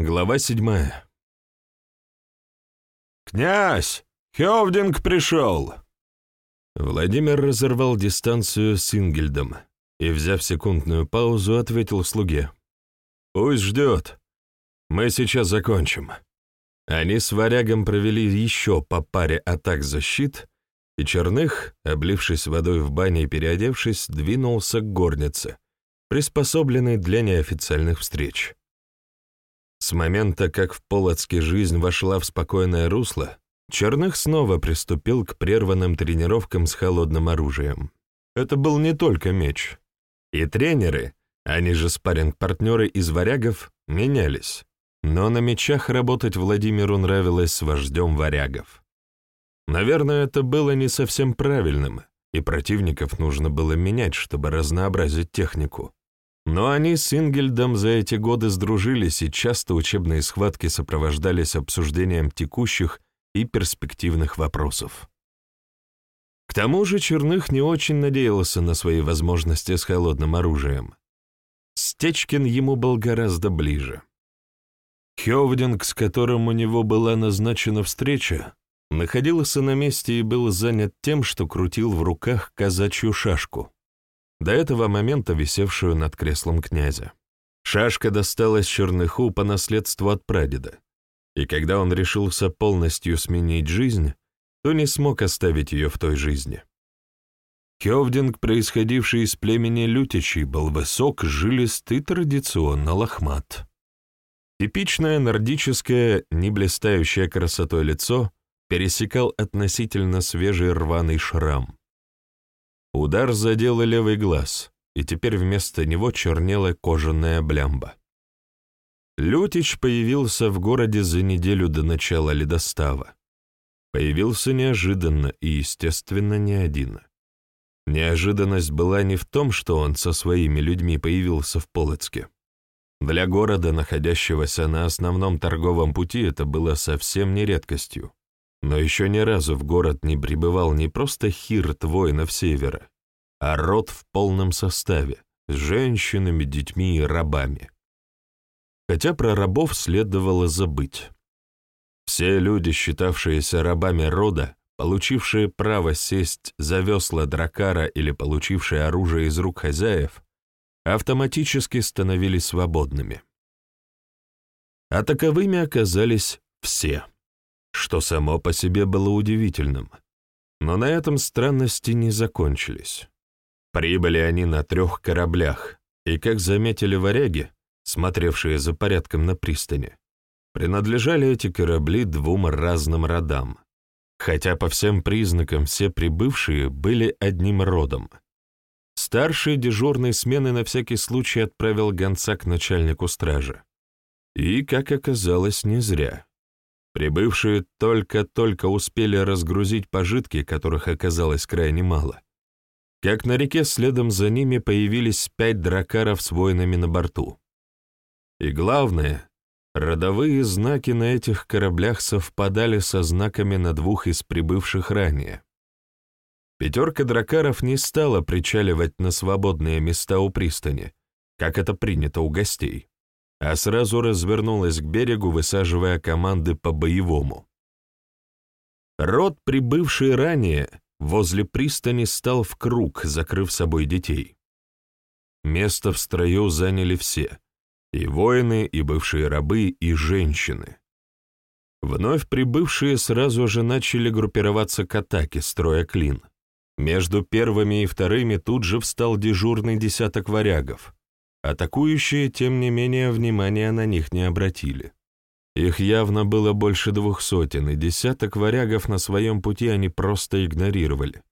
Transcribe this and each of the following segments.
Глава седьмая. «Князь! Хевдинг пришел!» Владимир разорвал дистанцию с Ингельдом и, взяв секундную паузу, ответил слуге. «Пусть ждет. Мы сейчас закончим». Они с варягом провели еще по паре атак защит, и Черных, облившись водой в бане и переодевшись, двинулся к горнице, приспособленной для неофициальных встреч. С момента, как в Полоцке жизнь вошла в спокойное русло, Черных снова приступил к прерванным тренировкам с холодным оружием. Это был не только меч. И тренеры, они же спарринг-партнеры из варягов, менялись. Но на мечах работать Владимиру нравилось с вождем варягов. Наверное, это было не совсем правильным, и противников нужно было менять, чтобы разнообразить технику. Но они с Ингельдом за эти годы сдружились, и часто учебные схватки сопровождались обсуждением текущих и перспективных вопросов. К тому же Черных не очень надеялся на свои возможности с холодным оружием. Стечкин ему был гораздо ближе. Хевдинг, с которым у него была назначена встреча, находился на месте и был занят тем, что крутил в руках казачью шашку, до этого момента висевшую над креслом князя. Шашка досталась Черныху по наследству от прадеда, и когда он решился полностью сменить жизнь, то не смог оставить ее в той жизни. Хевдинг, происходивший из племени Лютичей, был высок, жилист и традиционно лохмат. Типичное нордическое, не блистающее красотой лицо пересекал относительно свежий рваный шрам. Удар задел левый глаз, и теперь вместо него чернела кожаная блямба. Лютич появился в городе за неделю до начала ледостава. Появился неожиданно и, естественно, не один. Неожиданность была не в том, что он со своими людьми появился в Полоцке. Для города, находящегося на основном торговом пути, это было совсем не редкостью. Но еще ни разу в город не прибывал не просто хирт воинов севера, а род в полном составе, с женщинами, детьми и рабами хотя про рабов следовало забыть. Все люди, считавшиеся рабами рода, получившие право сесть за весла дракара или получившие оружие из рук хозяев, автоматически становились свободными. А таковыми оказались все, что само по себе было удивительным. Но на этом странности не закончились. Прибыли они на трех кораблях, и, как заметили варяги, смотревшие за порядком на пристани, принадлежали эти корабли двум разным родам, хотя по всем признакам все прибывшие были одним родом. Старший дежурной смены на всякий случай отправил гонца к начальнику стражи. И, как оказалось, не зря. Прибывшие только-только успели разгрузить пожитки, которых оказалось крайне мало. Как на реке следом за ними появились пять дракаров с воинами на борту. И главное, родовые знаки на этих кораблях совпадали со знаками на двух из прибывших ранее. Пятерка дракаров не стала причаливать на свободные места у пристани, как это принято у гостей, а сразу развернулась к берегу, высаживая команды по-боевому. Род, прибывший ранее, возле пристани стал в круг, закрыв собой детей. Место в строю заняли все — и воины, и бывшие рабы, и женщины. Вновь прибывшие сразу же начали группироваться к атаке, строя клин. Между первыми и вторыми тут же встал дежурный десяток варягов. Атакующие, тем не менее, внимания на них не обратили. Их явно было больше двух сотен, и десяток варягов на своем пути они просто игнорировали.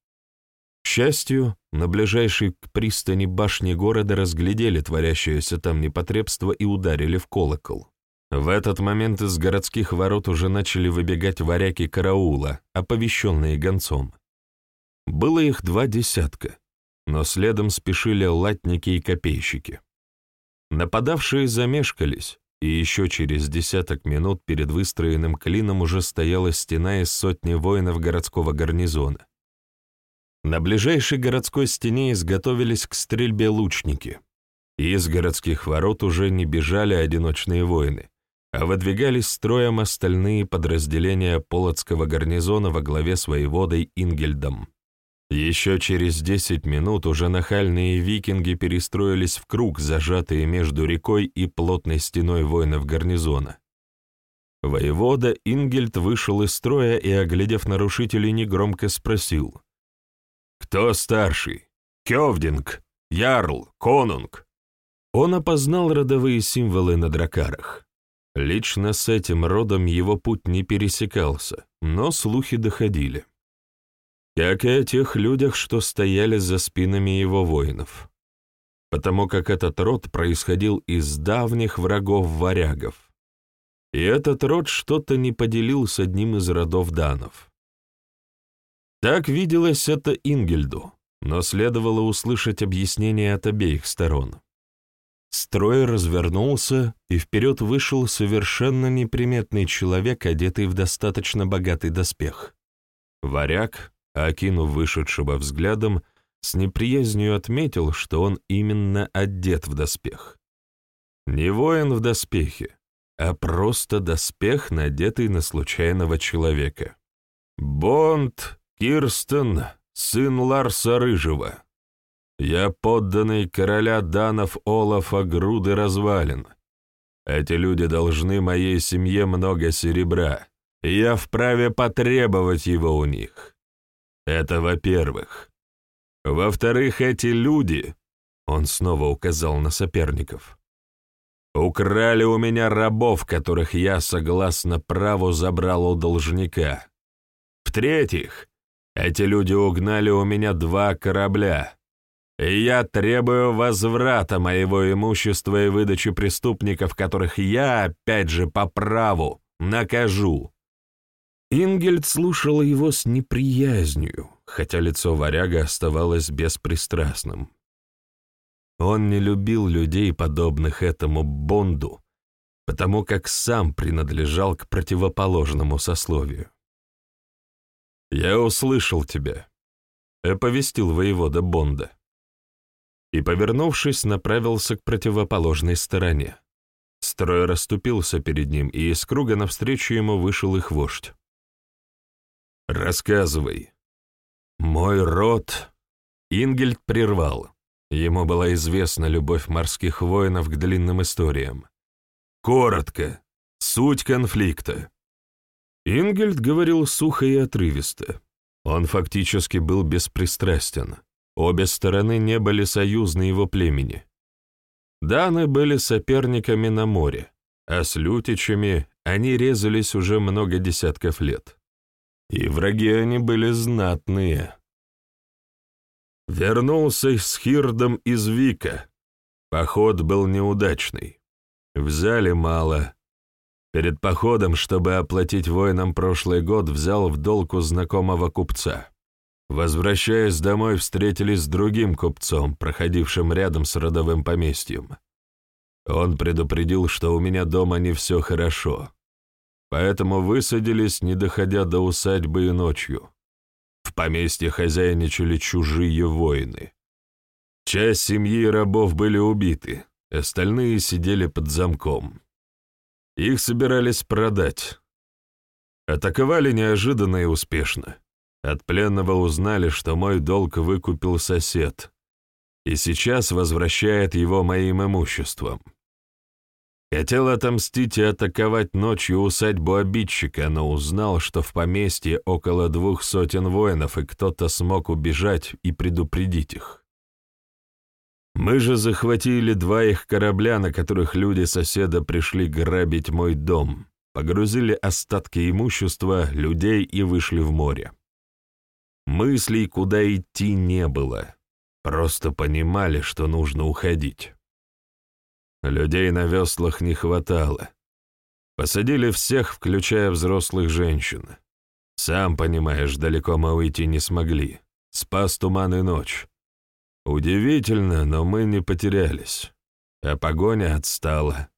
К счастью, на ближайшей к пристани башни города разглядели творящееся там непотребство и ударили в колокол. В этот момент из городских ворот уже начали выбегать варяки караула, оповещенные гонцом. Было их два десятка, но следом спешили латники и копейщики. Нападавшие замешкались, и еще через десяток минут перед выстроенным клином уже стояла стена из сотни воинов городского гарнизона. На ближайшей городской стене изготовились к стрельбе лучники. И из городских ворот уже не бежали одиночные воины, а выдвигались строем остальные подразделения Полоцкого гарнизона во главе с воеводой Ингельдом. Еще через десять минут уже нахальные викинги перестроились в круг, зажатые между рекой и плотной стеной воинов гарнизона. Воевода Ингельд вышел из строя и, оглядев нарушителей, негромко спросил. «Кто старший? Кёвдинг? Ярл? Конунг?» Он опознал родовые символы на дракарах. Лично с этим родом его путь не пересекался, но слухи доходили как и о тех людях, что стояли за спинами его воинов, потому как этот род происходил из давних врагов варягов, и этот род что-то не поделил с одним из родов данов. Так виделось это Ингельду, но следовало услышать объяснение от обеих сторон. Строй развернулся, и вперед вышел совершенно неприметный человек, одетый в достаточно богатый доспех. Варяг, окинув вышедшего взглядом, с неприязнью отметил, что он именно одет в доспех. Не воин в доспехе, а просто доспех, надетый на случайного человека. Бонд Кирстен, сын Ларса Рыжего. Я подданный короля Данов Олафа Груды развалин. Эти люди должны моей семье много серебра, и я вправе потребовать его у них. Это во-первых. Во-вторых, эти люди, он снова указал на соперников, украли у меня рабов, которых я, согласно праву, забрал у должника. В-третьих, эти люди угнали у меня два корабля, и я требую возврата моего имущества и выдачи преступников, которых я, опять же, по праву, накажу. Ингельд слушала его с неприязнью, хотя лицо варяга оставалось беспристрастным. Он не любил людей, подобных этому Бонду, потому как сам принадлежал к противоположному сословию. «Я услышал тебя», — оповестил воевода Бонда. И, повернувшись, направился к противоположной стороне. Строй расступился перед ним, и из круга навстречу ему вышел их вождь. «Рассказывай». «Мой род...» Ингельд прервал. Ему была известна любовь морских воинов к длинным историям. «Коротко. Суть конфликта». Ингельд говорил сухо и отрывисто. Он фактически был беспристрастен. Обе стороны не были союзны его племени. Даны были соперниками на море, а с лютичами они резались уже много десятков лет. И враги они были знатные. Вернулся с Хирдом из Вика. Поход был неудачный. Взяли мало. Перед походом, чтобы оплатить воинам прошлый год, взял в долг у знакомого купца. Возвращаясь домой, встретились с другим купцом, проходившим рядом с родовым поместьем. Он предупредил, что у меня дома не все хорошо поэтому высадились, не доходя до усадьбы и ночью. В поместье хозяйничали чужие воины. Часть семьи и рабов были убиты, остальные сидели под замком. Их собирались продать. Атаковали неожиданно и успешно. От пленного узнали, что мой долг выкупил сосед, и сейчас возвращает его моим имуществом. Хотел отомстить и атаковать ночью усадьбу обидчика, но узнал, что в поместье около двух сотен воинов, и кто-то смог убежать и предупредить их. Мы же захватили два их корабля, на которых люди соседа пришли грабить мой дом, погрузили остатки имущества, людей и вышли в море. Мыслей, куда идти, не было. Просто понимали, что нужно уходить. Людей на веслах не хватало. Посадили всех, включая взрослых женщин. Сам понимаешь, далеко мы уйти не смогли. Спас туман и ночь. Удивительно, но мы не потерялись. А погоня отстала.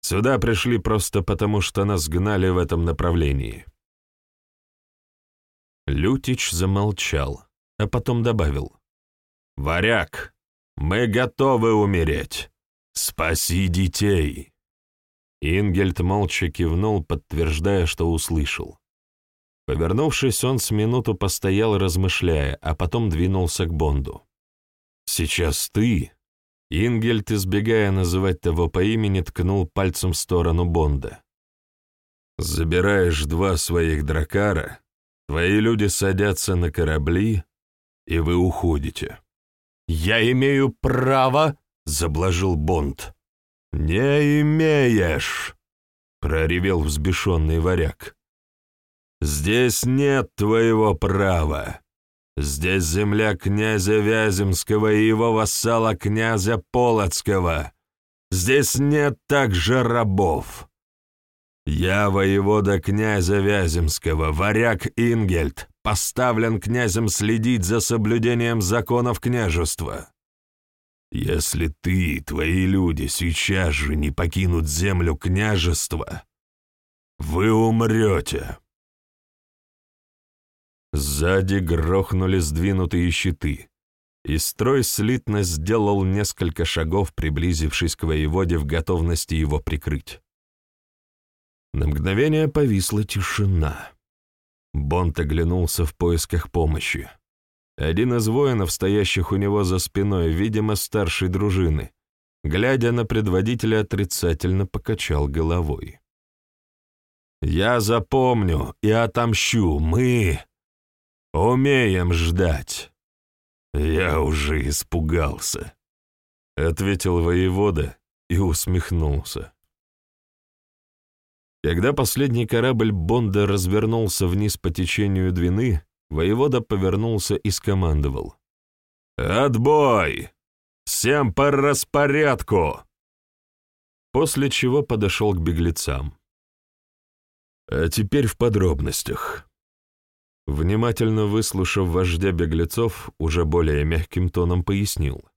Сюда пришли просто потому, что нас гнали в этом направлении. Лютич замолчал, а потом добавил. «Варяг, мы готовы умереть. Спаси детей!» Ингельд молча кивнул, подтверждая, что услышал. Повернувшись, он с минуту постоял, размышляя, а потом двинулся к Бонду. «Сейчас ты...» Ингельд, избегая называть того по имени, ткнул пальцем в сторону Бонда. «Забираешь два своих дракара, твои люди садятся на корабли, и вы уходите». «Я имею право...» — заблажил Бонд. «Не имеешь!» — проревел взбешенный варяг. «Здесь нет твоего права. Здесь земля князя Вяземского и его вассала князя Полоцкого. Здесь нет также рабов. Я воевода князя Вяземского, варяг Ингельд, поставлен князем следить за соблюдением законов княжества. Если ты и твои люди сейчас же не покинут землю княжества, вы умрете. Сзади грохнули сдвинутые щиты, и строй слитно сделал несколько шагов, приблизившись к воеводе в готовности его прикрыть. На мгновение повисла тишина. Бонт оглянулся в поисках помощи. Один из воинов, стоящих у него за спиной, видимо, старшей дружины, глядя на предводителя, отрицательно покачал головой. «Я запомню и отомщу. Мы умеем ждать». «Я уже испугался», — ответил воевода и усмехнулся. Когда последний корабль Бонда развернулся вниз по течению Двины, Воевода повернулся и скомандовал. «Отбой! Всем по распорядку!» После чего подошел к беглецам. А теперь в подробностях. Внимательно выслушав вождя беглецов, уже более мягким тоном пояснил.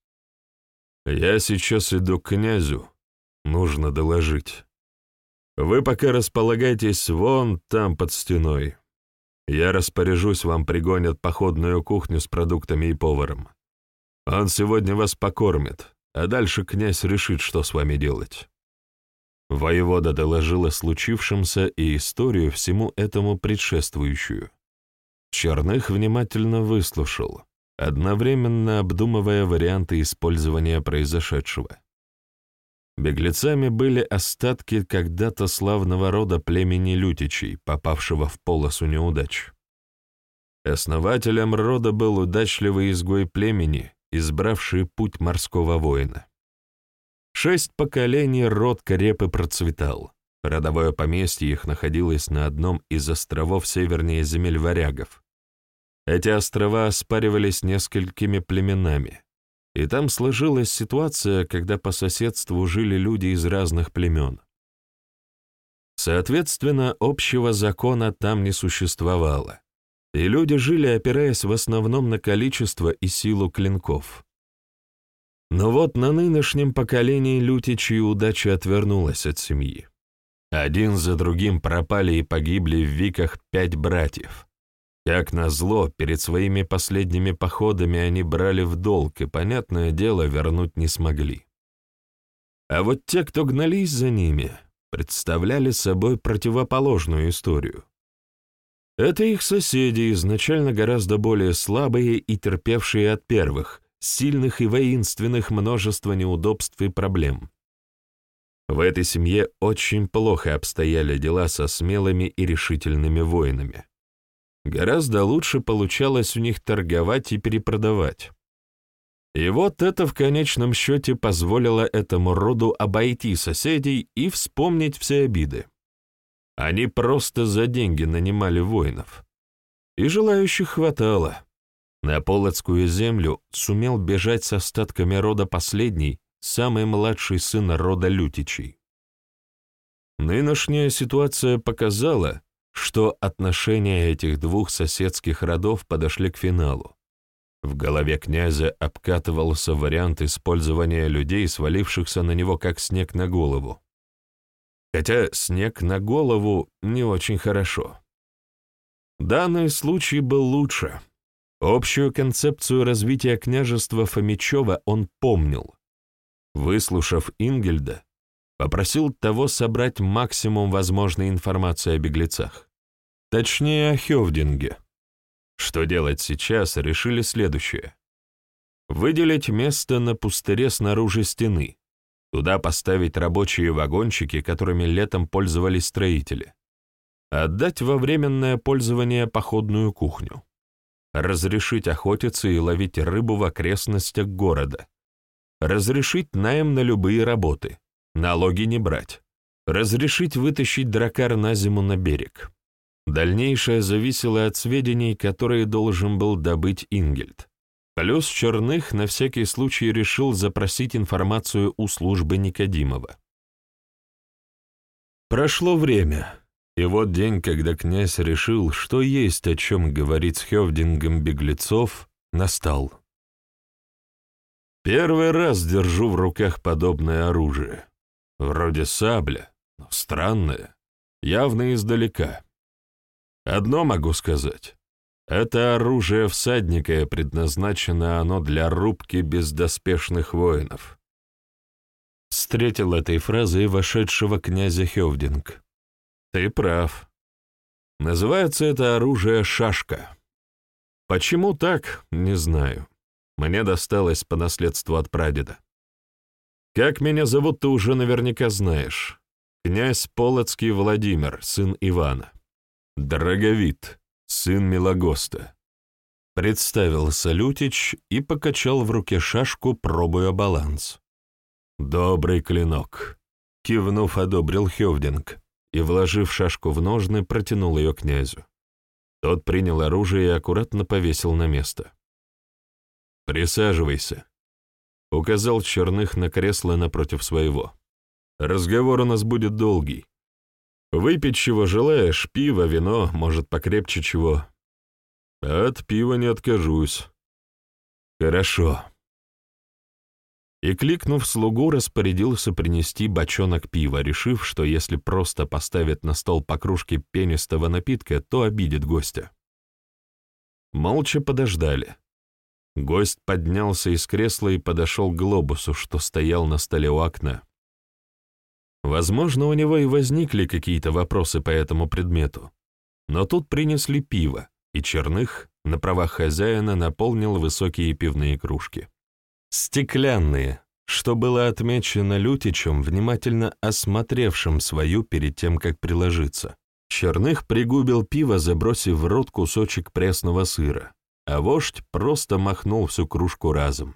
«Я сейчас иду к князю, нужно доложить. Вы пока располагайтесь вон там под стеной, я распоряжусь, вам пригонят походную кухню с продуктами и поваром. Он сегодня вас покормит, а дальше князь решит, что с вами делать». Воевода доложил о случившемся и историю всему этому предшествующую. Черных внимательно выслушал, одновременно обдумывая варианты использования произошедшего. Беглецами были остатки когда-то славного рода племени Лютичей, попавшего в полосу неудач. Основателем рода был удачливый изгой племени, избравший путь морского воина. Шесть поколений род Карепы процветал. Родовое поместье их находилось на одном из островов севернее земель варягов. Эти острова оспаривались несколькими племенами, и там сложилась ситуация, когда по соседству жили люди из разных племен. Соответственно, общего закона там не существовало, и люди жили, опираясь в основном на количество и силу клинков. Но вот на нынешнем поколении Лютичи удача отвернулась от семьи. Один за другим пропали и погибли в Виках пять братьев — как назло, перед своими последними походами они брали в долг и, понятное дело, вернуть не смогли. А вот те, кто гнались за ними, представляли собой противоположную историю. Это их соседи, изначально гораздо более слабые и терпевшие от первых, сильных и воинственных множества неудобств и проблем. В этой семье очень плохо обстояли дела со смелыми и решительными воинами. Гораздо лучше получалось у них торговать и перепродавать. И вот это в конечном счете позволило этому роду обойти соседей и вспомнить все обиды. Они просто за деньги нанимали воинов. И желающих хватало. На Полоцкую землю сумел бежать с остатками рода последний, самый младший сын рода Лютичей. Нынешняя ситуация показала, что отношения этих двух соседских родов подошли к финалу. В голове князя обкатывался вариант использования людей, свалившихся на него как снег на голову. Хотя снег на голову не очень хорошо. Данный случай был лучше. Общую концепцию развития княжества Фомичева он помнил. Выслушав Ингельда, попросил того собрать максимум возможной информации о беглецах. Точнее, о Хевдинге. Что делать сейчас, решили следующее. Выделить место на пустыре снаружи стены, туда поставить рабочие вагончики, которыми летом пользовались строители, отдать во временное пользование походную кухню, разрешить охотиться и ловить рыбу в окрестностях города, разрешить найм на любые работы, налоги не брать, разрешить вытащить дракар на зиму на берег. Дальнейшее зависело от сведений, которые должен был добыть Ингельд. Плюс Черных на всякий случай решил запросить информацию у службы Никодимова. Прошло время, и вот день, когда князь решил, что есть о чем говорить с Хевдингом беглецов, настал. Первый раз держу в руках подобное оружие. Вроде сабля, но странное, явно издалека. Одно могу сказать. Это оружие всадника, и предназначено оно для рубки бездоспешных воинов. Встретил этой фразой вошедшего князя Хевдинг. Ты прав. Называется это оружие «шашка». Почему так, не знаю. Мне досталось по наследству от прадеда. Как меня зовут, ты уже наверняка знаешь. Князь Полоцкий Владимир, сын Ивана. Дороговит, сын Милогоста. Представился Лютич и покачал в руке шашку, пробуя баланс. «Добрый клинок», — кивнув, одобрил Хевдинг и, вложив шашку в ножны, протянул ее князю. Тот принял оружие и аккуратно повесил на место. «Присаживайся», — указал Черных на кресло напротив своего. «Разговор у нас будет долгий. Выпить чего желаешь, пиво, вино, может, покрепче чего. От пива не откажусь». «Хорошо», и, кликнув слугу, распорядился принести бочонок пива, решив, что если просто поставит на стол по кружке пенистого напитка, то обидит гостя. Молча подождали. Гость поднялся из кресла и подошел к глобусу, что стоял на столе у окна. Возможно, у него и возникли какие-то вопросы по этому предмету, но тут принесли пиво, и Черных на правах хозяина наполнил высокие пивные кружки. Стеклянные, что было отмечено Лютичем, внимательно осмотревшим свою перед тем, как приложиться. Черных пригубил пиво, забросив в рот кусочек пресного сыра, а вождь просто махнул всю кружку разом.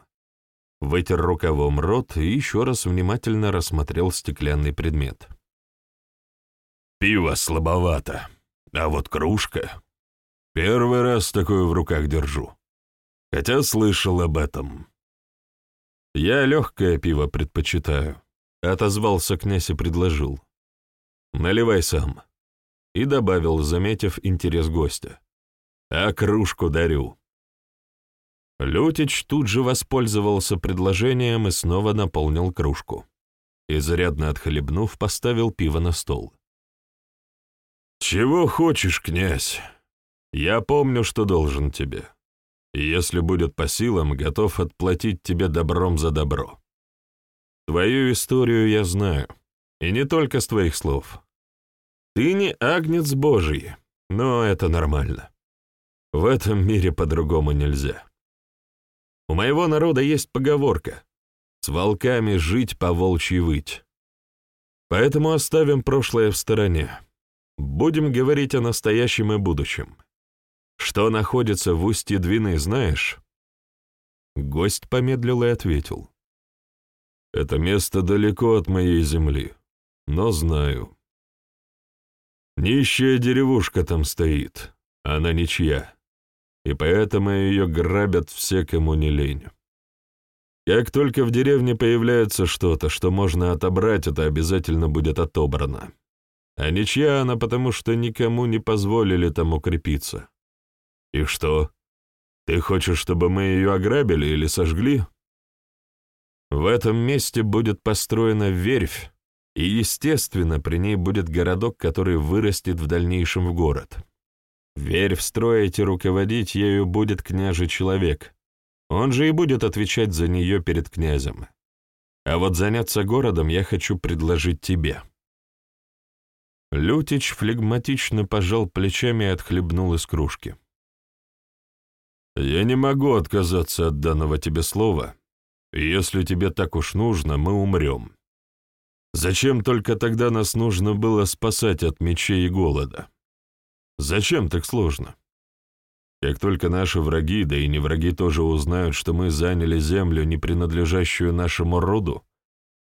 Вытер рукавом рот и еще раз внимательно рассмотрел стеклянный предмет. «Пиво слабовато, а вот кружка...» Первый раз такое в руках держу. Хотя слышал об этом. «Я легкое пиво предпочитаю», — отозвался князь и предложил. «Наливай сам». И добавил, заметив интерес гостя. «А кружку дарю». Лютич тут же воспользовался предложением и снова наполнил кружку. Изрядно отхлебнув, поставил пиво на стол. «Чего хочешь, князь? Я помню, что должен тебе если будет по силам, готов отплатить тебе добром за добро. Твою историю я знаю, и не только с твоих слов. Ты не агнец Божий, но это нормально. В этом мире по-другому нельзя. У моего народа есть поговорка «С волками жить, по волчьи выть». Поэтому оставим прошлое в стороне. Будем говорить о настоящем и будущем. Что находится в устье Двины, знаешь?» Гость помедлил и ответил. «Это место далеко от моей земли, но знаю. Нищая деревушка там стоит, она ничья, и поэтому ее грабят все, кому не лень. Как только в деревне появляется что-то, что можно отобрать, это обязательно будет отобрано. А ничья она потому, что никому не позволили там укрепиться. «И что? Ты хочешь, чтобы мы ее ограбили или сожгли?» «В этом месте будет построена верфь, и, естественно, при ней будет городок, который вырастет в дальнейшем в город. Верфь строить и руководить ею будет княжий человек. Он же и будет отвечать за нее перед князем. А вот заняться городом я хочу предложить тебе». Лютич флегматично пожал плечами и отхлебнул из кружки. «Я не могу отказаться от данного тебе слова. Если тебе так уж нужно, мы умрем. Зачем только тогда нас нужно было спасать от мечей и голода? Зачем так сложно? Как только наши враги, да и не враги тоже узнают, что мы заняли землю, не принадлежащую нашему роду,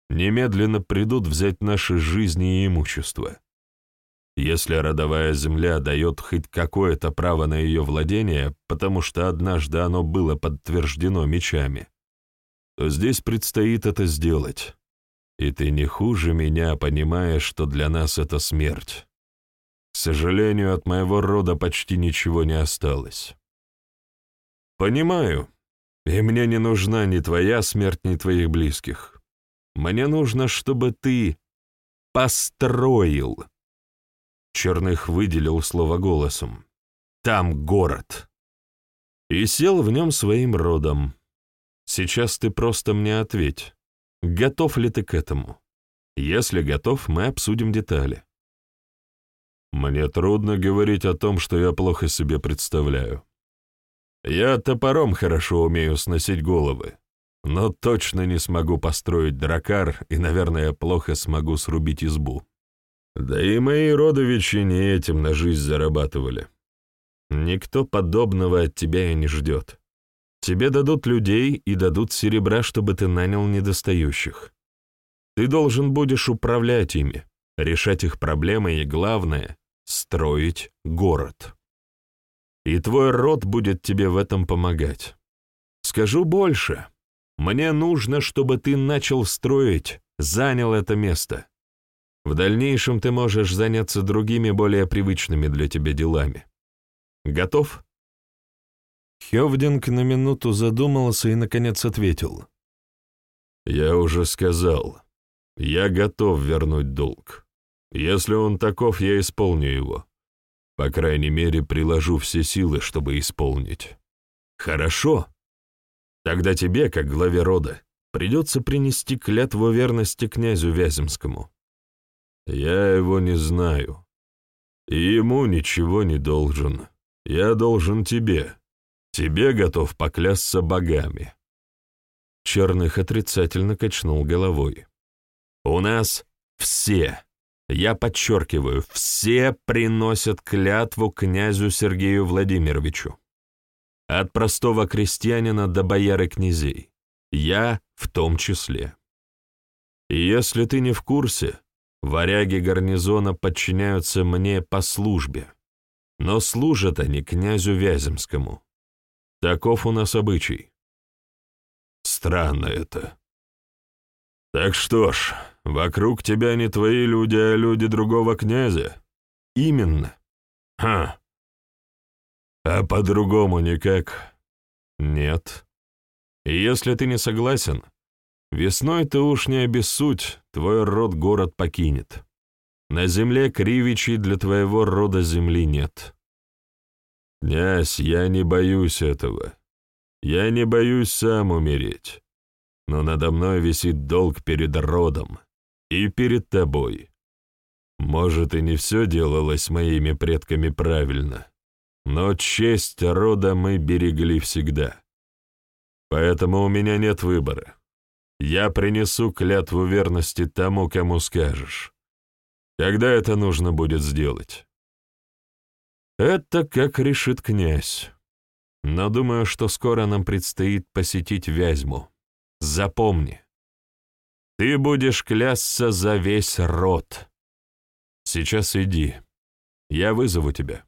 немедленно придут взять наши жизни и имущество. Если родовая земля дает хоть какое-то право на ее владение, потому что однажды оно было подтверждено мечами, то здесь предстоит это сделать. И ты не хуже меня понимаешь, что для нас это смерть. К сожалению, от моего рода почти ничего не осталось. Понимаю, и мне не нужна ни твоя смерть, ни твоих близких. Мне нужно, чтобы ты построил. Черных выделил слово голосом. Там город. И сел в нем своим родом. Сейчас ты просто мне ответь. Готов ли ты к этому? Если готов, мы обсудим детали. Мне трудно говорить о том, что я плохо себе представляю. Я топором хорошо умею сносить головы, но точно не смогу построить дракар и, наверное, плохо смогу срубить избу. Да и мои родовичи не этим на жизнь зарабатывали. Никто подобного от тебя и не ждет. Тебе дадут людей и дадут серебра, чтобы ты нанял недостающих. Ты должен будешь управлять ими, решать их проблемы и, главное, строить город. И твой род будет тебе в этом помогать. Скажу больше. Мне нужно, чтобы ты начал строить, занял это место. В дальнейшем ты можешь заняться другими, более привычными для тебя делами. Готов? Хевдинг на минуту задумался и, наконец, ответил. «Я уже сказал. Я готов вернуть долг. Если он таков, я исполню его. По крайней мере, приложу все силы, чтобы исполнить. Хорошо. Тогда тебе, как главе рода, придется принести клятву верности князю Вяземскому. Я его не знаю. И ему ничего не должен. Я должен тебе, Тебе готов поклясться богами». Черных отрицательно качнул головой. «У нас все, я подчеркиваю, все приносят клятву князю Сергею Владимировичу. От простого крестьянина до бояры князей. Я в том числе. Если ты не в курсе, варяги гарнизона подчиняются мне по службе, но служат они князю Вяземскому. Таков у нас обычай. Странно это. Так что ж, вокруг тебя не твои люди, а люди другого князя. Именно. Ха. А по-другому никак. Нет. Если ты не согласен, весной ты уж не обессудь, твой род город покинет. На земле кривичей для твоего рода земли нет. «Князь, я не боюсь этого. Я не боюсь сам умереть. Но надо мной висит долг перед родом и перед тобой. Может, и не все делалось моими предками правильно, но честь рода мы берегли всегда. Поэтому у меня нет выбора. Я принесу клятву верности тому, кому скажешь. Когда это нужно будет сделать?» Это как решит князь. Но думаю, что скоро нам предстоит посетить Вязьму. Запомни. Ты будешь клясться за весь род. Сейчас иди. Я вызову тебя.